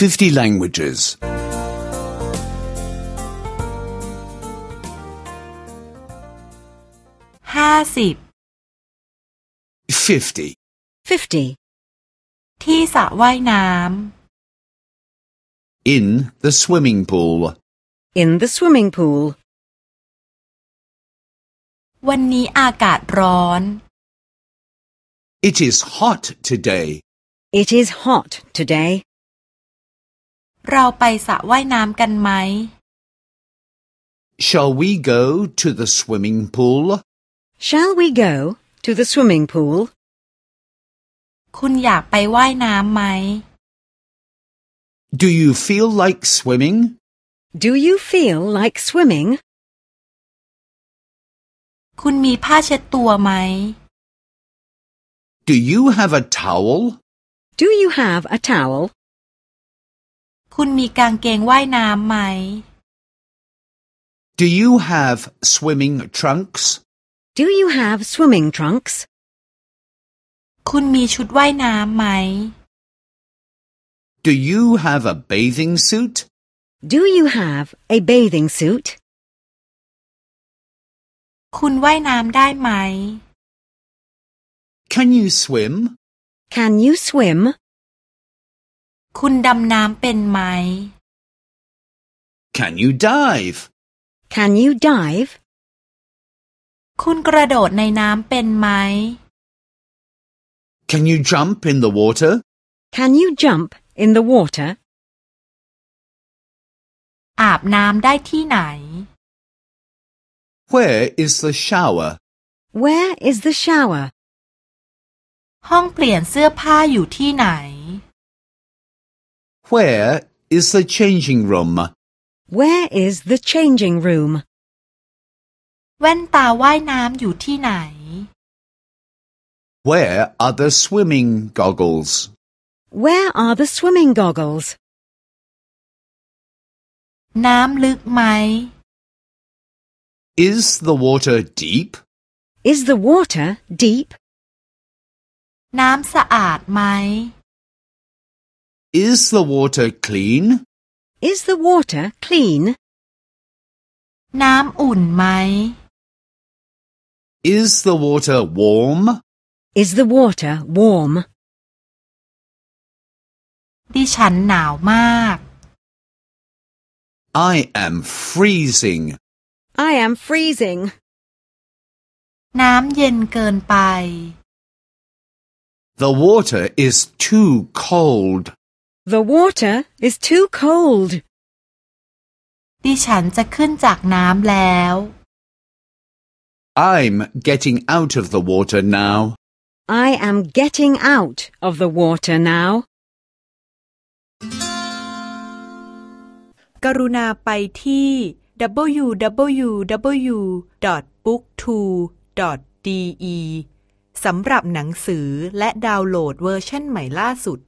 50 languages. ห้าสิบ 50. 50. ที่สระว่ายน้ In the swimming pool. In the swimming pool. ำวันนี้อากาศร้อน It is hot today. It is hot today. เราไปสระว่ายน้ำกันไหม Shall we go to the swimming pool? Shall we go to the swimming pool? คุณอยากไปว่ายน้ำไหม Do you feel like swimming? Do you feel like swimming? คุณมีผ้าเช็ดตัวไหม Do you have a towel? Do you have a towel? คุณมีกางเกงว่ายน้ำไหม Do you have swimming trunks? Do you have swimming trunks? คุณมีชุดว่ายน้ำไหม Do you have a bathing suit? Do you have a bathing suit? คุณว่ายน้ำได้ไหม Can you swim? Can you swim? คุณดำน้ำเป็นไหม Can you dive? Can you dive? คุณกระโดดในน้ำเป็นไหม Can you jump in the water? Can you jump in the water? อาบน้ำได้ที่ไหน Where is the shower? Where is the shower? ห้องเปลี่ยนเสื้อผ้าอยู่ที่ไหน Where is the changing room? Where is the changing room? แว่นตาว่ายน้ำอยู่ที่ไหน Where are the swimming goggles? Where are the swimming goggles? น้ำลึกไหม Is the water deep? Is the water deep? น้ำสะอาดไหม Is the water clean? Is the water clean? น้ำอุ่นไหม Is the water warm? Is the water warm? ดิฉันหนาวมาก I am freezing. I am freezing. น้ำเย็นเกินไป The water is too cold. The water is too cold. ดิฉันจะขึ้นจากน้ำแล้ว I'm getting out of the water now. I am getting out of the water now. กรุณาไปที่ www.booktwo.de สำหรับหนังสือและดาวน์โหลดเวอร์ชันใหม่ล่าสุด